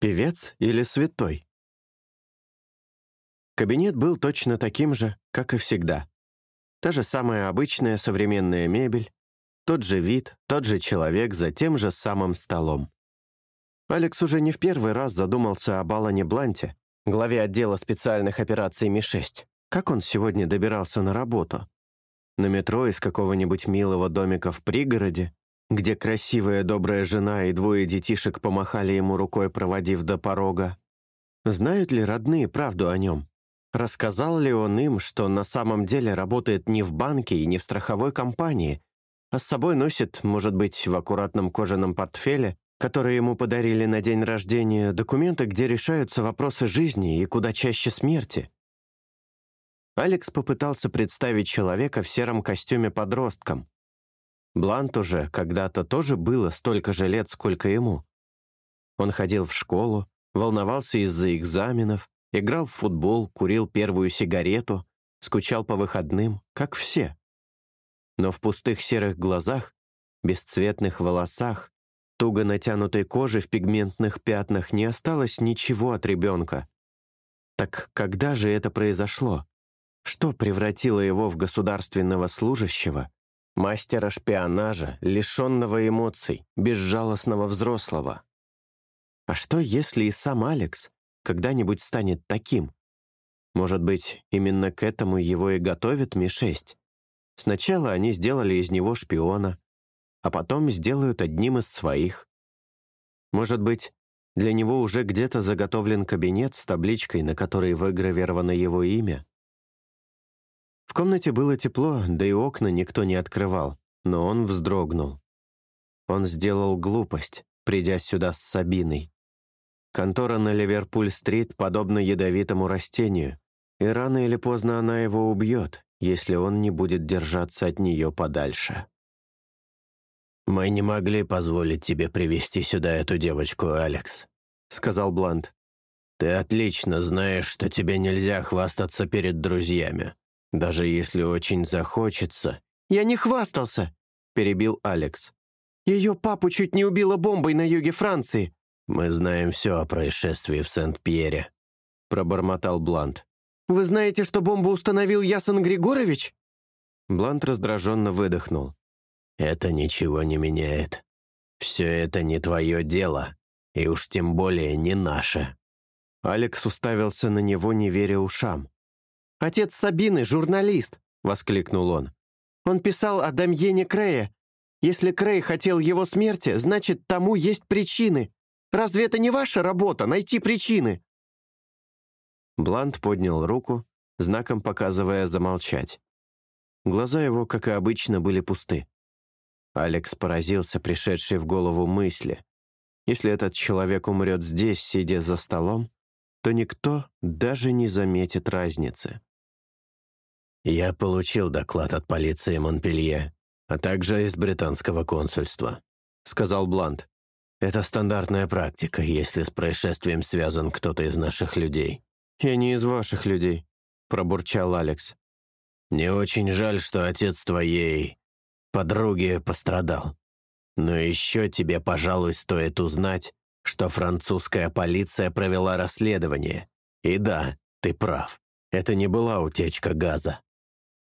Певец или святой? Кабинет был точно таким же, как и всегда. Та же самая обычная современная мебель, тот же вид, тот же человек за тем же самым столом. Алекс уже не в первый раз задумался об Алане Бланте, главе отдела специальных операций Ми-6. Как он сегодня добирался на работу? На метро из какого-нибудь милого домика в пригороде, где красивая добрая жена и двое детишек помахали ему рукой, проводив до порога. Знают ли родные правду о нем? Рассказал ли он им, что на самом деле работает не в банке и не в страховой компании, а с собой носит, может быть, в аккуратном кожаном портфеле, который ему подарили на день рождения, документы, где решаются вопросы жизни и куда чаще смерти? Алекс попытался представить человека в сером костюме подростком. Блант уже когда-то тоже было столько же лет, сколько ему. Он ходил в школу, волновался из-за экзаменов, играл в футбол, курил первую сигарету, скучал по выходным, как все. Но в пустых серых глазах, бесцветных волосах, туго натянутой коже в пигментных пятнах не осталось ничего от ребенка. Так когда же это произошло? Что превратило его в государственного служащего, мастера шпионажа, лишенного эмоций, безжалостного взрослого? А что, если и сам Алекс когда-нибудь станет таким. Может быть, именно к этому его и готовит Ми-6. Сначала они сделали из него шпиона, а потом сделают одним из своих. Может быть, для него уже где-то заготовлен кабинет с табличкой, на которой выгравировано его имя. В комнате было тепло, да и окна никто не открывал, но он вздрогнул. Он сделал глупость, придя сюда с Сабиной. Контора на Ливерпуль-стрит подобна ядовитому растению, и рано или поздно она его убьет, если он не будет держаться от нее подальше. «Мы не могли позволить тебе привести сюда эту девочку, Алекс», — сказал Блант. «Ты отлично знаешь, что тебе нельзя хвастаться перед друзьями, даже если очень захочется». «Я не хвастался», — перебил Алекс. «Ее папу чуть не убила бомбой на юге Франции. «Мы знаем все о происшествии в Сент-Пьере», — пробормотал Блант. «Вы знаете, что бомбу установил Ясон Григорович?» Блант раздраженно выдохнул. «Это ничего не меняет. Все это не твое дело, и уж тем более не наше». Алекс уставился на него, не веря ушам. «Отец Сабины — журналист!» — воскликнул он. «Он писал о Дамьене Крея. Если Крей хотел его смерти, значит, тому есть причины. Разве это не ваша работа — найти причины?» Блант поднял руку, знаком показывая замолчать. Глаза его, как и обычно, были пусты. Алекс поразился пришедшей в голову мысли. Если этот человек умрет здесь, сидя за столом, то никто даже не заметит разницы. «Я получил доклад от полиции Монпелье, а также из британского консульства», — сказал Блант. Это стандартная практика, если с происшествием связан кто-то из наших людей». «Я не из ваших людей», — пробурчал Алекс. «Мне очень жаль, что отец твоей подруги пострадал. Но еще тебе, пожалуй, стоит узнать, что французская полиция провела расследование. И да, ты прав, это не была утечка газа».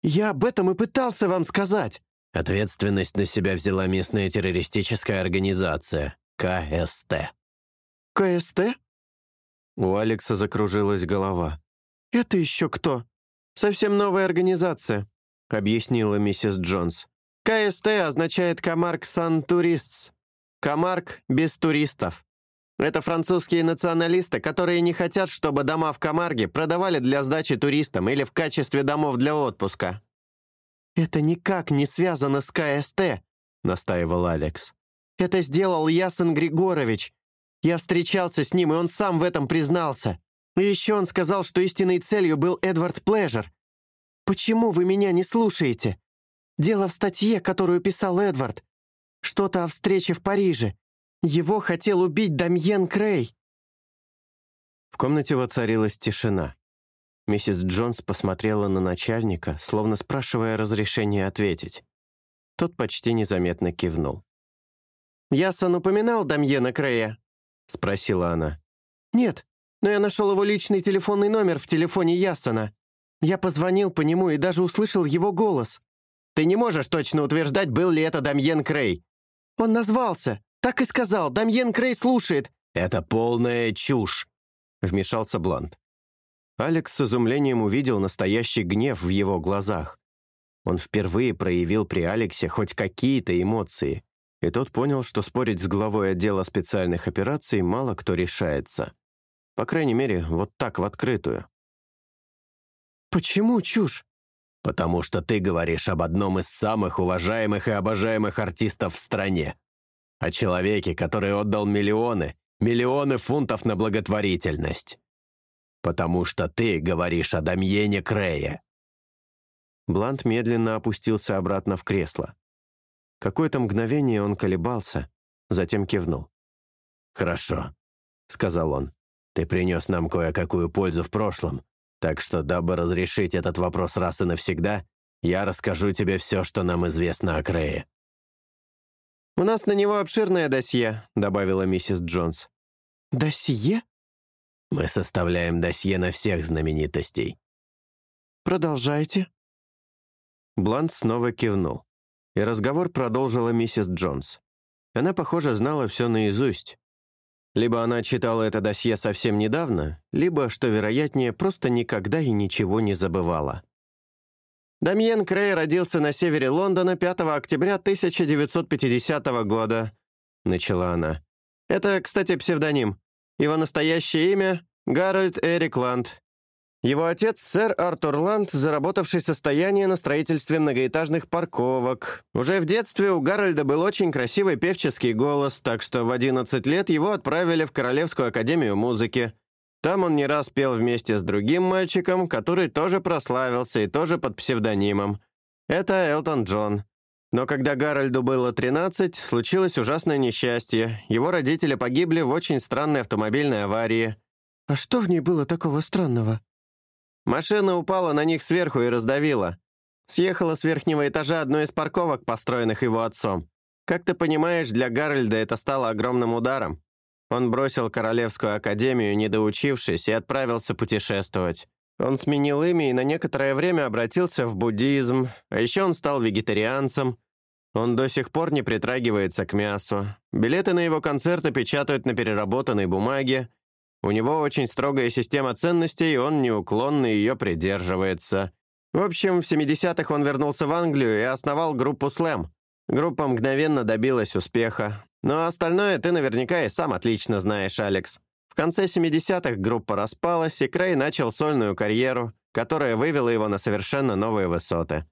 «Я об этом и пытался вам сказать». Ответственность на себя взяла местная террористическая организация, КСТ. КСТ? У Алекса закружилась голова. «Это еще кто?» «Совсем новая организация», — объяснила миссис Джонс. «КСТ означает Камарк Сан Туристс. Камарк без туристов. Это французские националисты, которые не хотят, чтобы дома в Камарге продавали для сдачи туристам или в качестве домов для отпуска». «Это никак не связано с КСТ», — настаивал Алекс. Это сделал Ясен Григорович. Я встречался с ним, и он сам в этом признался. И еще он сказал, что истинной целью был Эдвард Плежер. Почему вы меня не слушаете? Дело в статье, которую писал Эдвард. Что-то о встрече в Париже. Его хотел убить Дамьен Крей. В комнате воцарилась тишина. Миссис Джонс посмотрела на начальника, словно спрашивая разрешения ответить. Тот почти незаметно кивнул. «Ясон упоминал Дамьена Крея?» — спросила она. «Нет, но я нашел его личный телефонный номер в телефоне Ясона. Я позвонил по нему и даже услышал его голос». «Ты не можешь точно утверждать, был ли это Дамьен Крей». «Он назвался. Так и сказал. Дамьен Крей слушает». «Это полная чушь», — вмешался Блант. Алекс с изумлением увидел настоящий гнев в его глазах. Он впервые проявил при Алексе хоть какие-то эмоции, и тот понял, что спорить с главой отдела специальных операций мало кто решается. По крайней мере, вот так в открытую. «Почему чушь?» «Потому что ты говоришь об одном из самых уважаемых и обожаемых артистов в стране. О человеке, который отдал миллионы, миллионы фунтов на благотворительность. Потому что ты говоришь о Дамьене Крее». Блант медленно опустился обратно в кресло. Какое-то мгновение он колебался, затем кивнул. «Хорошо», — сказал он. «Ты принес нам кое-какую пользу в прошлом, так что, дабы разрешить этот вопрос раз и навсегда, я расскажу тебе все, что нам известно о Крее». «У нас на него обширное досье», — добавила миссис Джонс. «Досье?» «Мы составляем досье на всех знаменитостей». «Продолжайте». Блант снова кивнул и разговор продолжила миссис Джонс. Она, похоже, знала все наизусть. Либо она читала это досье совсем недавно, либо, что вероятнее, просто никогда и ничего не забывала. Дамьен Крей родился на севере Лондона 5 октября 1950 года, начала она. Это, кстати, псевдоним. Его настоящее имя — Гарольд Эрик Ланд. Его отец — сэр Артур Ланд, заработавший состояние на строительстве многоэтажных парковок. Уже в детстве у Гарольда был очень красивый певческий голос, так что в 11 лет его отправили в Королевскую академию музыки. Там он не раз пел вместе с другим мальчиком, который тоже прославился и тоже под псевдонимом. Это Элтон Джон. Но когда Гарольду было 13, случилось ужасное несчастье. Его родители погибли в очень странной автомобильной аварии. «А что в ней было такого странного?» Машина упала на них сверху и раздавила. Съехала с верхнего этажа одной из парковок, построенных его отцом. Как ты понимаешь, для Гарольда это стало огромным ударом. Он бросил Королевскую академию, не доучившись, и отправился путешествовать. Он сменил имя и на некоторое время обратился в буддизм, а еще он стал вегетарианцем. Он до сих пор не притрагивается к мясу. Билеты на его концерты печатают на переработанной бумаге, у него очень строгая система ценностей, и он неуклонно ее придерживается. В общем, в 70-х он вернулся в Англию и основал группу «Слэм». Группа мгновенно добилась успеха. Но остальное ты наверняка и сам отлично знаешь, Алекс. В конце 70-х группа распалась, и Крей начал сольную карьеру, которая вывела его на совершенно новые высоты.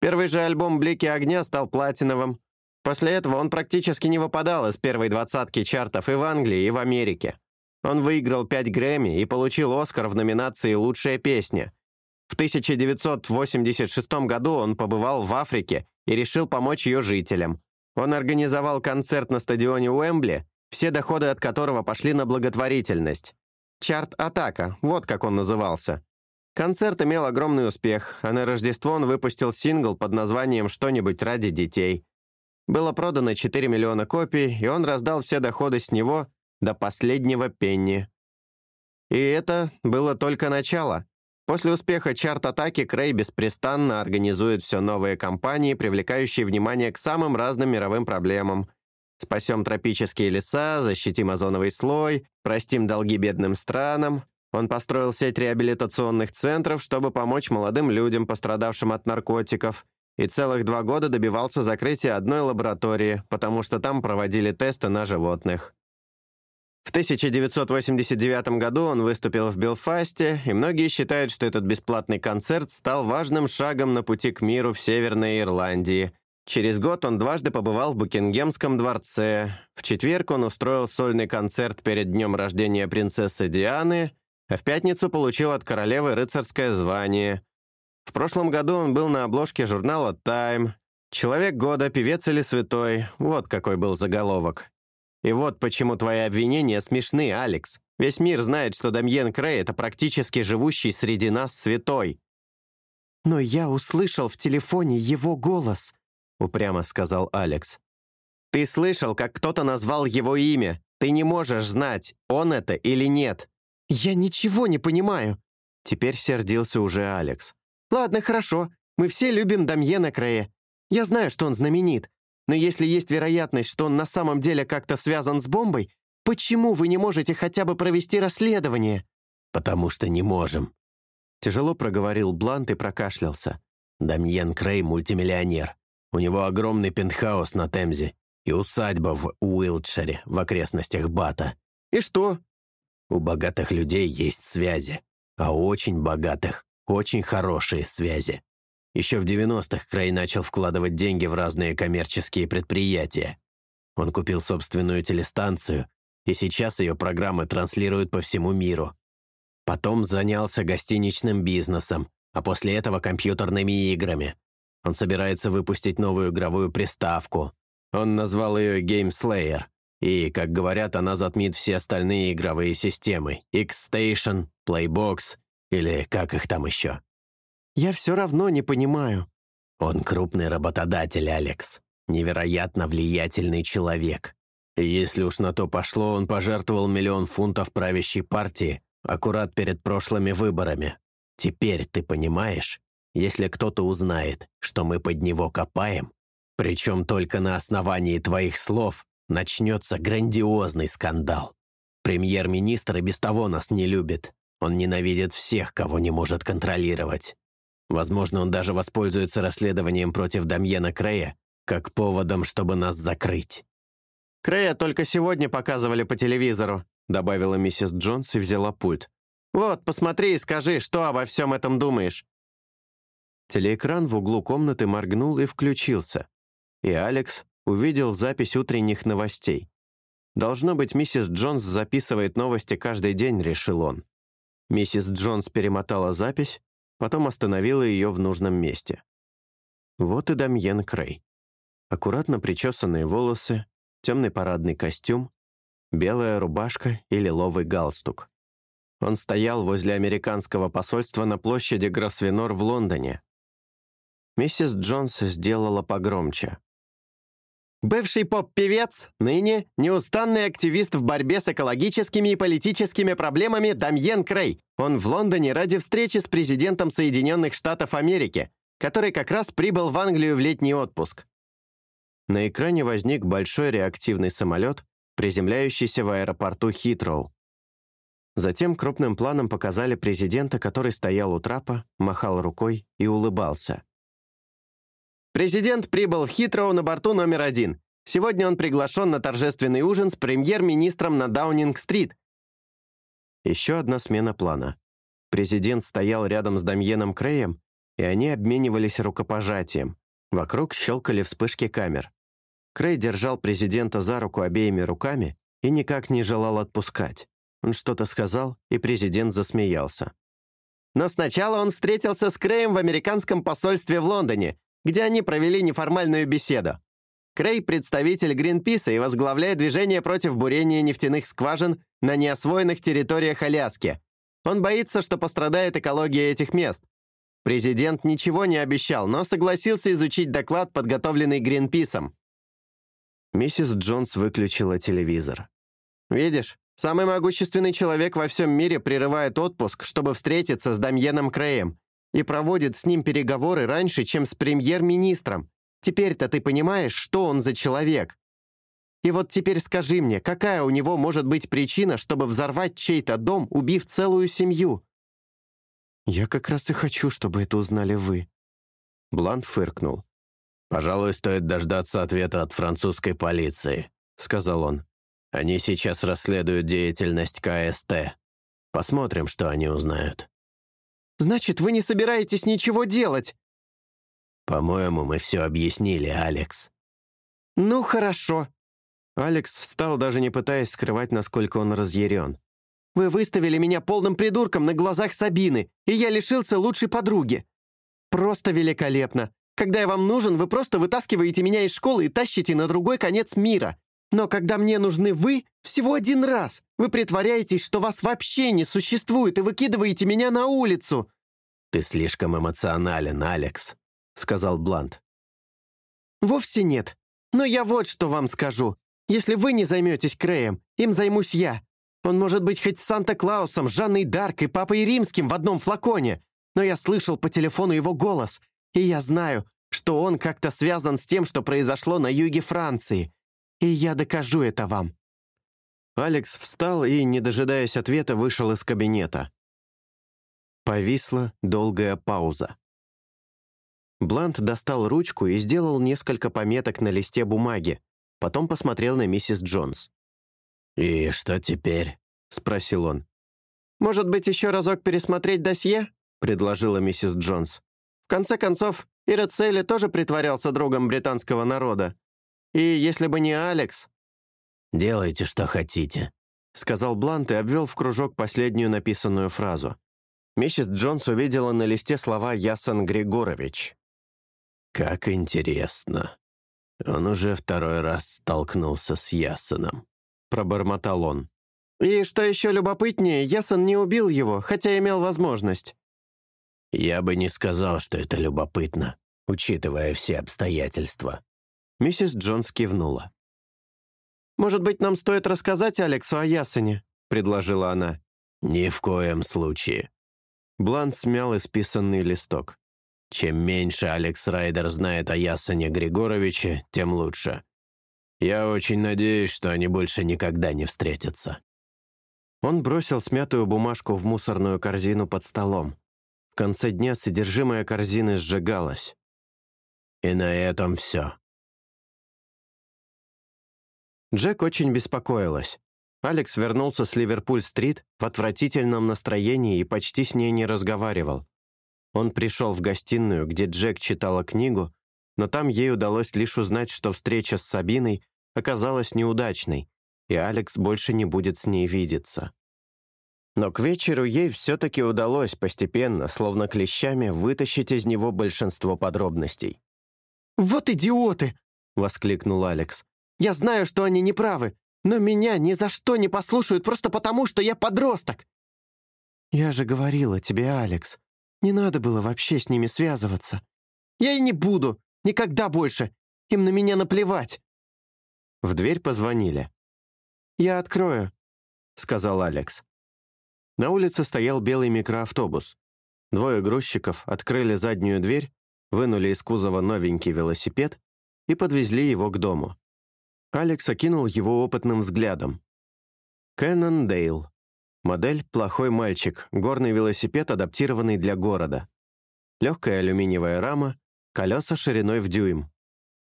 Первый же альбом «Блики огня» стал платиновым. После этого он практически не выпадал из первой двадцатки чартов и в Англии, и в Америке. Он выиграл 5 Грэмми и получил Оскар в номинации «Лучшая песня». В 1986 году он побывал в Африке и решил помочь ее жителям. Он организовал концерт на стадионе Уэмбли, все доходы от которого пошли на благотворительность. «Чарт Атака», вот как он назывался. Концерт имел огромный успех, а на Рождество он выпустил сингл под названием «Что-нибудь ради детей». Было продано 4 миллиона копий, и он раздал все доходы с него до последнего пенни. И это было только начало. После успеха чарт-атаки Крей беспрестанно организует все новые кампании, привлекающие внимание к самым разным мировым проблемам. Спасем тропические леса, защитим озоновый слой, простим долги бедным странам. Он построил сеть реабилитационных центров, чтобы помочь молодым людям, пострадавшим от наркотиков, и целых два года добивался закрытия одной лаборатории, потому что там проводили тесты на животных. В 1989 году он выступил в Белфасте, и многие считают, что этот бесплатный концерт стал важным шагом на пути к миру в Северной Ирландии. Через год он дважды побывал в Букингемском дворце. В четверг он устроил сольный концерт перед днем рождения принцессы Дианы, а в пятницу получил от королевы рыцарское звание. В прошлом году он был на обложке журнала «Тайм». «Человек года, певец или святой» — вот какой был заголовок. И вот почему твои обвинения смешны, Алекс. Весь мир знает, что Дамьен Крей — это практически живущий среди нас святой». «Но я услышал в телефоне его голос», — упрямо сказал Алекс. «Ты слышал, как кто-то назвал его имя, Ты не можешь знать, он это или нет». «Я ничего не понимаю». Теперь сердился уже Алекс. «Ладно, хорошо. Мы все любим Дамьена Крея. Я знаю, что он знаменит. Но если есть вероятность, что он на самом деле как-то связан с бомбой, почему вы не можете хотя бы провести расследование?» «Потому что не можем». Тяжело проговорил Блант и прокашлялся. «Дамьен Крей — мультимиллионер. У него огромный пентхаус на Темзе и усадьба в Уилтшире в окрестностях Бата. И что? У богатых людей есть связи, а у очень богатых — очень хорошие связи. Еще в 90-х Крей начал вкладывать деньги в разные коммерческие предприятия. Он купил собственную телестанцию, и сейчас ее программы транслируют по всему миру. Потом занялся гостиничным бизнесом, а после этого компьютерными играми. Он собирается выпустить новую игровую приставку. Он назвал ее Game Slayer. И, как говорят, она затмит все остальные игровые системы. X-Station, Playbox или как их там еще. Я все равно не понимаю. Он крупный работодатель, Алекс. Невероятно влиятельный человек. Если уж на то пошло, он пожертвовал миллион фунтов правящей партии аккурат перед прошлыми выборами. Теперь ты понимаешь, если кто-то узнает, что мы под него копаем, причем только на основании твоих слов, начнется грандиозный скандал. Премьер-министр и без того нас не любит. Он ненавидит всех, кого не может контролировать. Возможно, он даже воспользуется расследованием против Дамьена Крея как поводом, чтобы нас закрыть. «Крея только сегодня показывали по телевизору», добавила миссис Джонс и взяла пульт. «Вот, посмотри и скажи, что обо всем этом думаешь. Телеэкран в углу комнаты моргнул и включился, и Алекс увидел запись утренних новостей. «Должно быть, миссис Джонс записывает новости каждый день», — решил он. Миссис Джонс перемотала запись, потом остановила ее в нужном месте. Вот и Дамьен Крей. Аккуратно причесанные волосы, темный парадный костюм, белая рубашка и лиловый галстук. Он стоял возле американского посольства на площади Гросвенор в Лондоне, Миссис Джонс сделала погромче. Бывший поп-певец, ныне неустанный активист в борьбе с экологическими и политическими проблемами Дамьен Крей. Он в Лондоне ради встречи с президентом Соединенных Штатов Америки, который как раз прибыл в Англию в летний отпуск. На экране возник большой реактивный самолет, приземляющийся в аэропорту Хитроу. Затем крупным планом показали президента, который стоял у трапа, махал рукой и улыбался. Президент прибыл в Хитроу на борту номер один. Сегодня он приглашен на торжественный ужин с премьер-министром на Даунинг-стрит. Еще одна смена плана. Президент стоял рядом с Дамьеном Креем, и они обменивались рукопожатием. Вокруг щелкали вспышки камер. Крей держал президента за руку обеими руками и никак не желал отпускать. Он что-то сказал, и президент засмеялся. Но сначала он встретился с Креем в американском посольстве в Лондоне, где они провели неформальную беседу. Крей — представитель Гринписа и возглавляет движение против бурения нефтяных скважин на неосвоенных территориях Аляски. Он боится, что пострадает экология этих мест. Президент ничего не обещал, но согласился изучить доклад, подготовленный Гринписом. Миссис Джонс выключила телевизор. «Видишь, самый могущественный человек во всем мире прерывает отпуск, чтобы встретиться с Дамьеном Креем и проводит с ним переговоры раньше, чем с премьер-министром. Теперь-то ты понимаешь, что он за человек. И вот теперь скажи мне, какая у него может быть причина, чтобы взорвать чей-то дом, убив целую семью?» «Я как раз и хочу, чтобы это узнали вы». Блант фыркнул. «Пожалуй, стоит дождаться ответа от французской полиции», — сказал он. «Они сейчас расследуют деятельность КСТ. Посмотрим, что они узнают». Значит, вы не собираетесь ничего делать?» «По-моему, мы все объяснили, Алекс». «Ну, хорошо». Алекс встал, даже не пытаясь скрывать, насколько он разъярен. «Вы выставили меня полным придурком на глазах Сабины, и я лишился лучшей подруги. Просто великолепно. Когда я вам нужен, вы просто вытаскиваете меня из школы и тащите на другой конец мира. Но когда мне нужны вы, всего один раз, вы притворяетесь, что вас вообще не существует и выкидываете меня на улицу». «Ты слишком эмоционален, Алекс», — сказал Блант. «Вовсе нет. Но я вот что вам скажу. Если вы не займетесь Креем, Им займусь я. Он может быть хоть Санта-Клаусом, Жанной Дарк и Папой Римским в одном флаконе. Но я слышал по телефону его голос, и я знаю, что он как-то связан с тем, что произошло на юге Франции. И я докажу это вам». Алекс встал и, не дожидаясь ответа, вышел из кабинета. Повисла долгая пауза. Блант достал ручку и сделал несколько пометок на листе бумаги, потом посмотрел на миссис Джонс. «И что теперь?» — спросил он. «Может быть, еще разок пересмотреть досье?» — предложила миссис Джонс. «В конце концов, Ирацели тоже притворялся другом британского народа. И если бы не Алекс...» «Делайте, что хотите», — сказал Блант и обвел в кружок последнюю написанную фразу. Миссис Джонс увидела на листе слова «Ясон Григорович». «Как интересно. Он уже второй раз столкнулся с Ясоном». — пробормотал он. «И что еще любопытнее, Ясон не убил его, хотя имел возможность». «Я бы не сказал, что это любопытно, учитывая все обстоятельства». Миссис Джонс кивнула. «Может быть, нам стоит рассказать Алексу о Ясоне?» — предложила она. «Ни в коем случае». Блант смял исписанный листок. «Чем меньше Алекс Райдер знает о Ясоне Григоровиче, тем лучше. Я очень надеюсь, что они больше никогда не встретятся». Он бросил смятую бумажку в мусорную корзину под столом. В конце дня содержимое корзины сжигалось. И на этом все. Джек очень беспокоилась. Алекс вернулся с Ливерпуль-стрит в отвратительном настроении и почти с ней не разговаривал. Он пришел в гостиную, где Джек читала книгу, но там ей удалось лишь узнать, что встреча с Сабиной оказалась неудачной, и Алекс больше не будет с ней видеться. Но к вечеру ей все-таки удалось постепенно, словно клещами, вытащить из него большинство подробностей. «Вот идиоты!» — воскликнул Алекс. «Я знаю, что они неправы, но меня ни за что не послушают просто потому, что я подросток!» «Я же говорила тебе, Алекс, не надо было вообще с ними связываться». «Я и не буду! Никогда больше! Им на меня наплевать!» В дверь позвонили. «Я открою», — сказал Алекс. На улице стоял белый микроавтобус. Двое грузчиков открыли заднюю дверь, вынули из кузова новенький велосипед и подвезли его к дому. Алекс окинул его опытным взглядом. Кэннон Дейл. Модель «Плохой мальчик», горный велосипед, адаптированный для города. Легкая алюминиевая рама, колеса шириной в дюйм.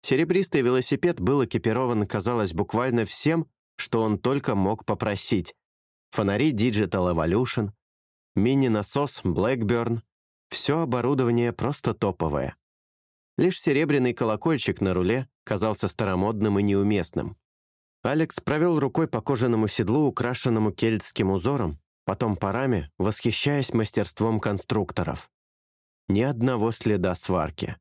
Серебристый велосипед был экипирован, казалось, буквально всем, что он только мог попросить. Фонари Digital Evolution, мини-насос Blackburn, все оборудование просто топовое. Лишь серебряный колокольчик на руле казался старомодным и неуместным. Алекс провел рукой по кожаному седлу, украшенному кельтским узором, потом по раме, восхищаясь мастерством конструкторов. Ни одного следа сварки.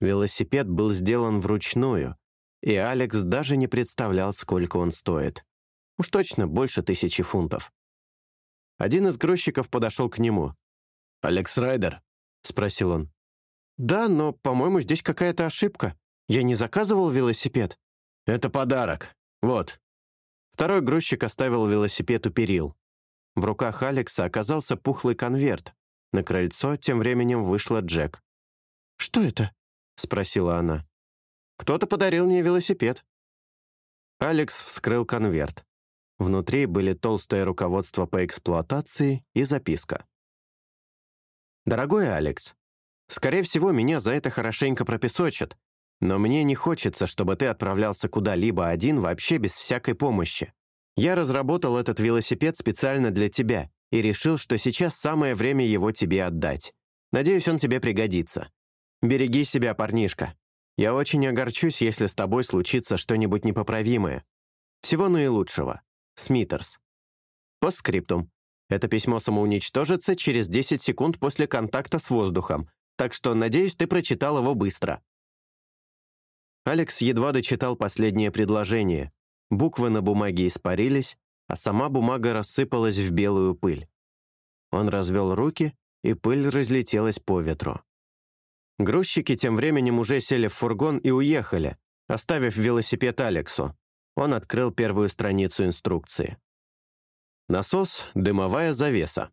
Велосипед был сделан вручную, и Алекс даже не представлял, сколько он стоит. Уж точно больше тысячи фунтов. Один из грузчиков подошел к нему. «Алекс Райдер?» — спросил он. «Да, но, по-моему, здесь какая-то ошибка. Я не заказывал велосипед». «Это подарок. Вот». Второй грузчик оставил велосипед у перил. В руках Алекса оказался пухлый конверт. На крыльцо тем временем вышла Джек. «Что это?» — спросила она. «Кто-то подарил мне велосипед». Алекс вскрыл конверт. Внутри были толстое руководство по эксплуатации и записка. «Дорогой Алекс, скорее всего, меня за это хорошенько пропесочат, но мне не хочется, чтобы ты отправлялся куда-либо один вообще без всякой помощи. Я разработал этот велосипед специально для тебя и решил, что сейчас самое время его тебе отдать. Надеюсь, он тебе пригодится. «Береги себя, парнишка. Я очень огорчусь, если с тобой случится что-нибудь непоправимое. Всего наилучшего. Смитерс». Постскриптум. Это письмо самоуничтожится через 10 секунд после контакта с воздухом, так что, надеюсь, ты прочитал его быстро. Алекс едва дочитал последнее предложение. Буквы на бумаге испарились, а сама бумага рассыпалась в белую пыль. Он развел руки, и пыль разлетелась по ветру. Грузчики тем временем уже сели в фургон и уехали, оставив велосипед Алексу. Он открыл первую страницу инструкции. Насос — дымовая завеса.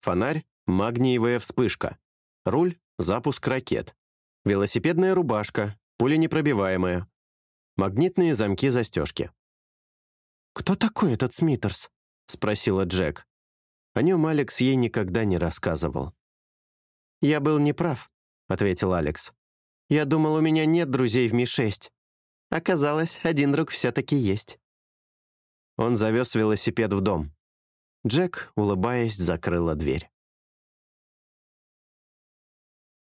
Фонарь — магниевая вспышка. Руль — запуск ракет. Велосипедная рубашка, пуленепробиваемая. Магнитные замки-застежки. «Кто такой этот Смитерс?» — спросила Джек. О нем Алекс ей никогда не рассказывал. «Я был неправ», — ответил Алекс. «Я думал, у меня нет друзей в Ми-6. Оказалось, один друг все-таки есть». Он завез велосипед в дом. Джек, улыбаясь, закрыла дверь.